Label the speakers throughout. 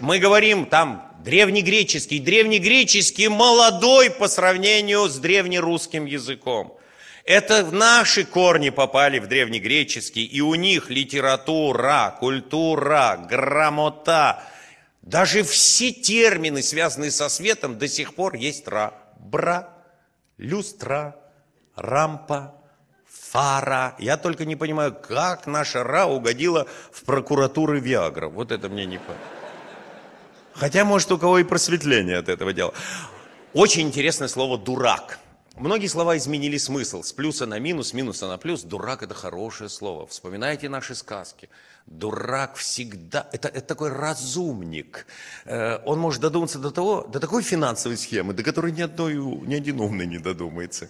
Speaker 1: Мы говорим там древнегреческий. Древнегреческий молодой по сравнению с древнерусским языком. Это наши корни попали в древнегреческий, и у них литература, культура, грамота, даже все термины, связанные со светом, до сих пор есть ра. Бра, люстра, рампа, фара. Я только не понимаю, как наша ра угодила в прокуратуры Виагра. Вот это мне не понятно. Хотя, может, у кого и просветление от этого дела. Очень интересное слово «дурак». Многие слова изменили смысл. С плюса на минус, минуса на плюс. Дурак – это хорошее слово. Вспоминайте наши сказки. Дурак всегда, это, это такой разумник. Э, он может додуматься до того, до такой финансовой схемы, до которой ни, одной, ни один умный не додумается.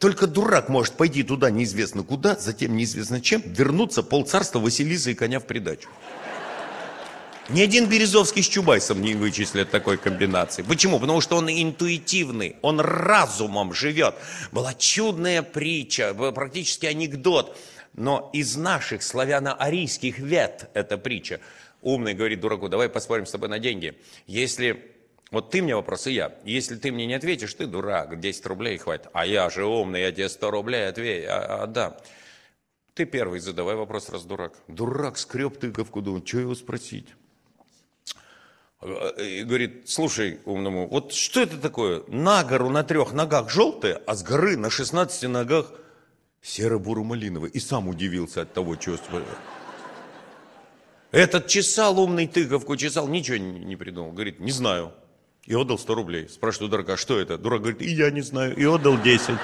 Speaker 1: Только дурак может пойти туда неизвестно куда, затем неизвестно чем, вернуться полцарства Василиса и коня в придачу. Ни один Березовский с Чубайсом не вычислят такой комбинации. Почему? Потому что он интуитивный, он разумом живет. Была чудная притча, практически анекдот. Но из наших славяно-арийских вет эта притча. Умный говорит дураку, давай поспорим с тобой на деньги. Если вот ты мне вопрос, и я. Если ты мне не ответишь, ты дурак, 10 рублей хватит. А я же умный, я тебе 100 рублей ответь, а, отдам. Ты первый задавай вопрос, раз дурак. Дурак скреб тыковку, думает, что его спросить? И говорит, слушай, умному, вот что это такое? На гору на трех ногах желтое, а с горы на 16 ногах серо-буро-малиновое. И сам удивился от того, что... Этот чесал умный тыковку, чесал, ничего не придумал. Говорит, не знаю. И отдал 100 рублей. Спрашиваю дурака, что это? Дурак говорит, и я не знаю. И отдал 10.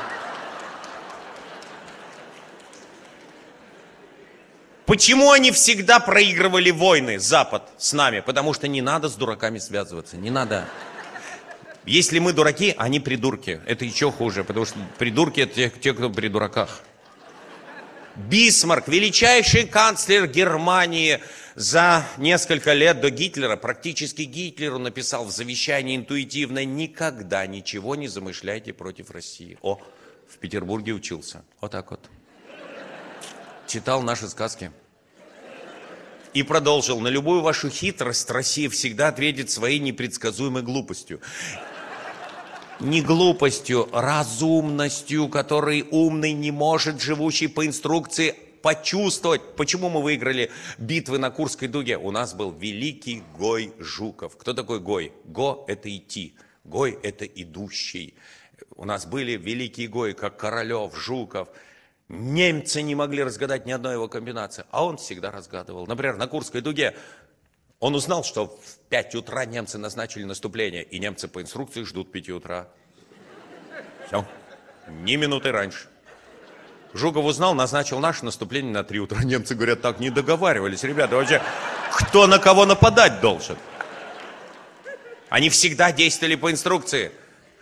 Speaker 1: Почему они всегда проигрывали войны, Запад, с нами? Потому что не надо с дураками связываться, не надо. Если мы дураки, они придурки. Это еще хуже, потому что придурки это те, те кто при дураках. Бисмарк, величайший канцлер Германии за несколько лет до Гитлера, практически Гитлеру написал в завещании интуитивно, никогда ничего не замышляйте против России. О, в Петербурге учился. Вот так вот. Читал наши сказки. И продолжил, на любую вашу хитрость Россия всегда ответит своей непредсказуемой глупостью. Не глупостью, разумностью, которой умный не может, живущий по инструкции, почувствовать, почему мы выиграли битвы на Курской дуге. У нас был великий Гой Жуков. Кто такой Гой? Го – это идти, Гой – это идущий. У нас были великие Гои, как Королев, Жуков – Немцы не могли разгадать ни одной его комбинации, а он всегда разгадывал. Например, на Курской дуге он узнал, что в 5 утра немцы назначили наступление, и немцы по инструкции ждут 5 утра. Все, ни минуты раньше. Жуков узнал, назначил наше наступление на 3 утра. Немцы говорят, так не договаривались. Ребята, вообще, кто на кого нападать должен? Они всегда действовали по инструкции.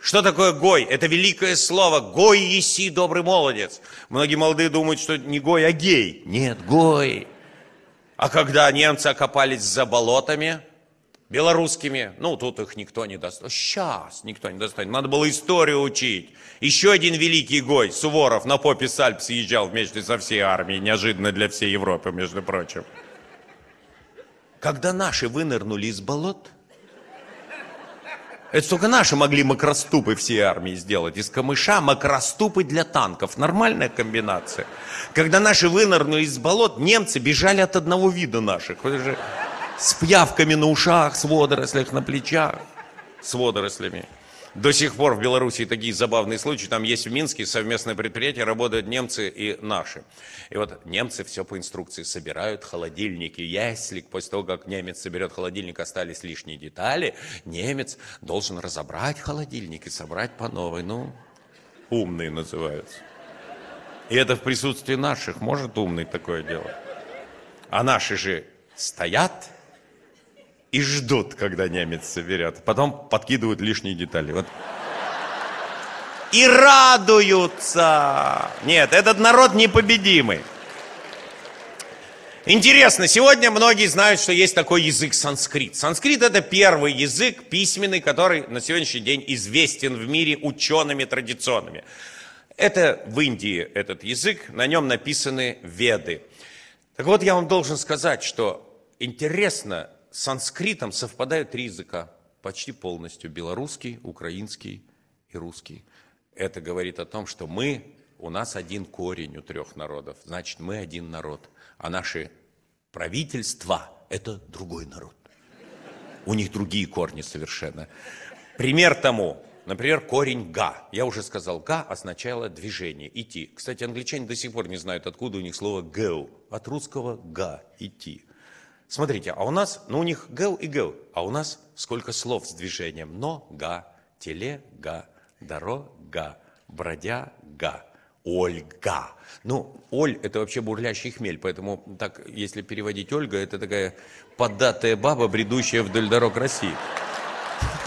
Speaker 1: Что такое гой? Это великое слово. Гой еси, добрый молодец. Многие молодые думают, что не гой, а гей. Нет, гой. А когда немцы окопались за болотами, белорусскими, ну, тут их никто не даст. Сейчас никто не достанет. Надо было историю учить. Еще один великий гой, Суворов, на попе Сальп съезжал вместе со всей армией, неожиданно для всей Европы, между прочим. Когда наши вынырнули из болот, это только наши могли макроступы всей армии сделать. Из камыша макроступы для танков. Нормальная комбинация. Когда наши вынырнули из болот, немцы бежали от одного вида наших. С пьявками на ушах, с водорослями на плечах. С водорослями. До сих пор в Беларуси такие забавные случаи. Там есть в Минске совместное предприятие, работают немцы и наши. И вот немцы все по инструкции собирают холодильники. Если после того, как немец соберет холодильник, остались лишние детали, немец должен разобрать холодильник и собрать по новой. Ну, умные называются. И это в присутствии наших может умный такое делать. А наши же стоят и ждут, когда немец соберет. Потом подкидывают лишние детали. Вот. И радуются. Нет, этот народ непобедимый. Интересно, сегодня многие знают, что есть такой язык санскрит. Санскрит это первый язык письменный, который на сегодняшний день известен в мире учеными традиционными. Это в Индии этот язык, на нем написаны веды. Так вот, я вам должен сказать, что интересно, с санскритом совпадают три языка почти полностью. Белорусский, украинский и русский. Это говорит о том, что мы, у нас один корень у трех народов. Значит, мы один народ. А наши правительства – это другой народ. У них другие корни совершенно. Пример тому, например, корень «га». Я уже сказал, «га» означало движение, идти. Кстати, англичане до сих пор не знают, откуда у них слово «go». От русского «га» – идти. Смотрите, а у нас, ну у них «go» и «go», а у нас сколько слов с движением. Но, га, телега, дорога, бродяга, Ольга. Ну, Оль – это вообще бурлящий хмель, поэтому так, если переводить Ольга, это такая поддатая баба, бредущая вдоль дорог России.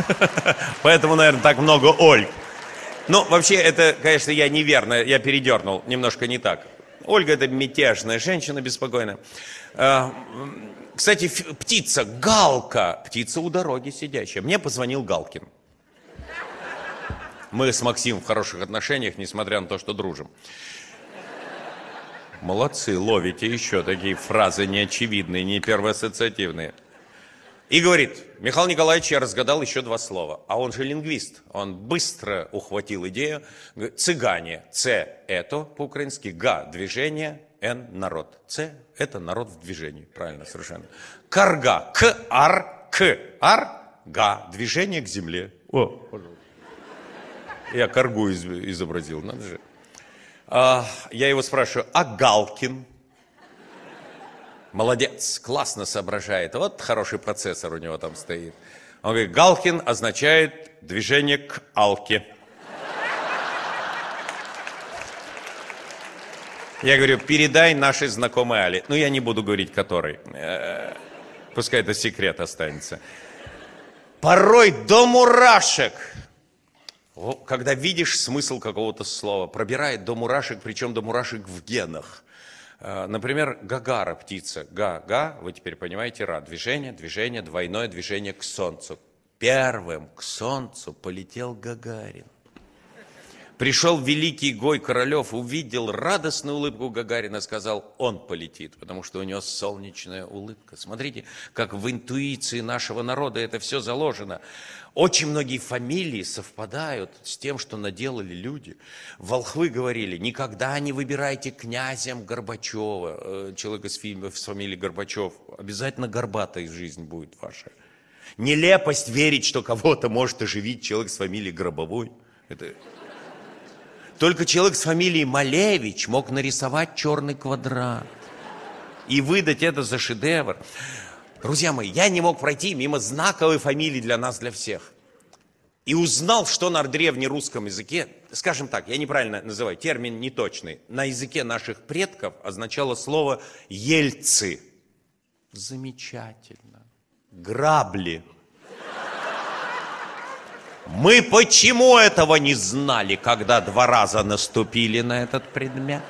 Speaker 1: Поэтому, наверное, так много Ольг. Ну, вообще, это, конечно, я неверно, я передернул, немножко не так. Ольга – это мятежная женщина беспокойная. А, кстати, птица, галка, птица у дороги сидящая. Мне позвонил Галкин. Мы с Максимом в хороших отношениях, несмотря на то, что дружим. Молодцы, ловите еще такие фразы неочевидные, не первоассоциативные. И говорит, Михаил Николаевич, я разгадал еще два слова. А он же лингвист. Он быстро ухватил идею. Цыгане. Ц – это по-украински. Га – движение. Н – народ. Ц – это народ в движении. Правильно, совершенно. Карга. К – ар. К – ар. Га – движение к земле. О, пожалуйста. Я каргу изобразил, надо же. А, я его спрашиваю, а Галкин? Молодец, классно соображает. Вот хороший процессор у него там стоит. Он говорит, Галкин означает движение к алке. Я говорю, передай нашей знакомой Али. Ну, я не буду говорить, которой. Э, пускай это секрет останется. Порой до мурашек когда видишь смысл какого-то слова, пробирает до мурашек, причем до мурашек в генах. Э, например, Гагара, птица. Га-га, вы теперь понимаете, ра. Движение, движение, двойное движение к солнцу. Первым к солнцу полетел Гагарин. Пришел великий Гой Королев, увидел радостную улыбку Гагарина, сказал, он полетит, потому что у него солнечная улыбка. Смотрите, как в интуиции нашего народа это все заложено. Очень многие фамилии совпадают с тем, что наделали люди. Волхвы говорили, никогда не выбирайте князем Горбачева, э, человека с, фамилией Горбачев. Обязательно горбатая жизнь будет ваша. Нелепость верить, что кого-то может оживить человек с фамилией Гробовой. Это только человек с фамилией Малевич мог нарисовать черный квадрат и выдать это за шедевр. Друзья мои, я не мог пройти мимо знаковой фамилии для нас, для всех. И узнал, что на древнерусском языке, скажем так, я неправильно называю, термин неточный, на языке наших предков означало слово «ельцы». Замечательно. Грабли. Мы почему этого не знали, когда два раза наступили на этот предмет?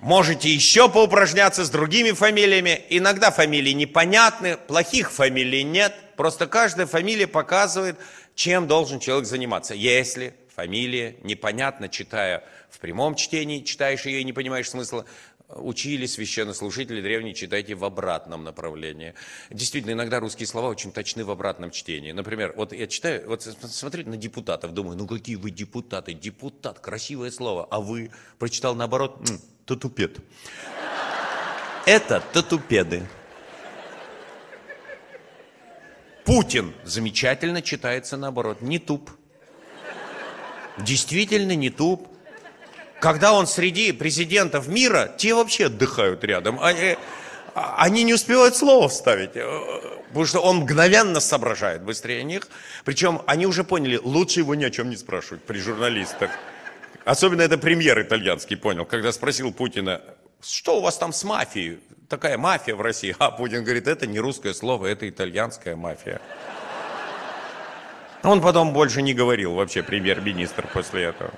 Speaker 1: Можете еще поупражняться с другими фамилиями. Иногда фамилии непонятны, плохих фамилий нет. Просто каждая фамилия показывает, чем должен человек заниматься. Если фамилия непонятна, читая в прямом чтении, читаешь ее и не понимаешь смысла, учили священнослужители древние, читайте в обратном направлении. Действительно, иногда русские слова очень точны в обратном чтении. Например, вот я читаю, вот смотрю на депутатов, думаю, ну какие вы депутаты, депутат, красивое слово, а вы прочитал наоборот, татупед. Это татупеды. Путин замечательно читается наоборот, не туп. Действительно не туп. Когда он среди президентов мира, те вообще отдыхают рядом. Они, они не успевают слова вставить, э, потому что он мгновенно соображает быстрее них. Причем они уже поняли, лучше его ни о чем не спрашивать при журналистах. Особенно это премьер итальянский понял, когда спросил Путина, что у вас там с мафией? Такая мафия в России. А Путин говорит, это не русское слово, это итальянская мафия. Он потом больше не говорил вообще премьер-министр после этого.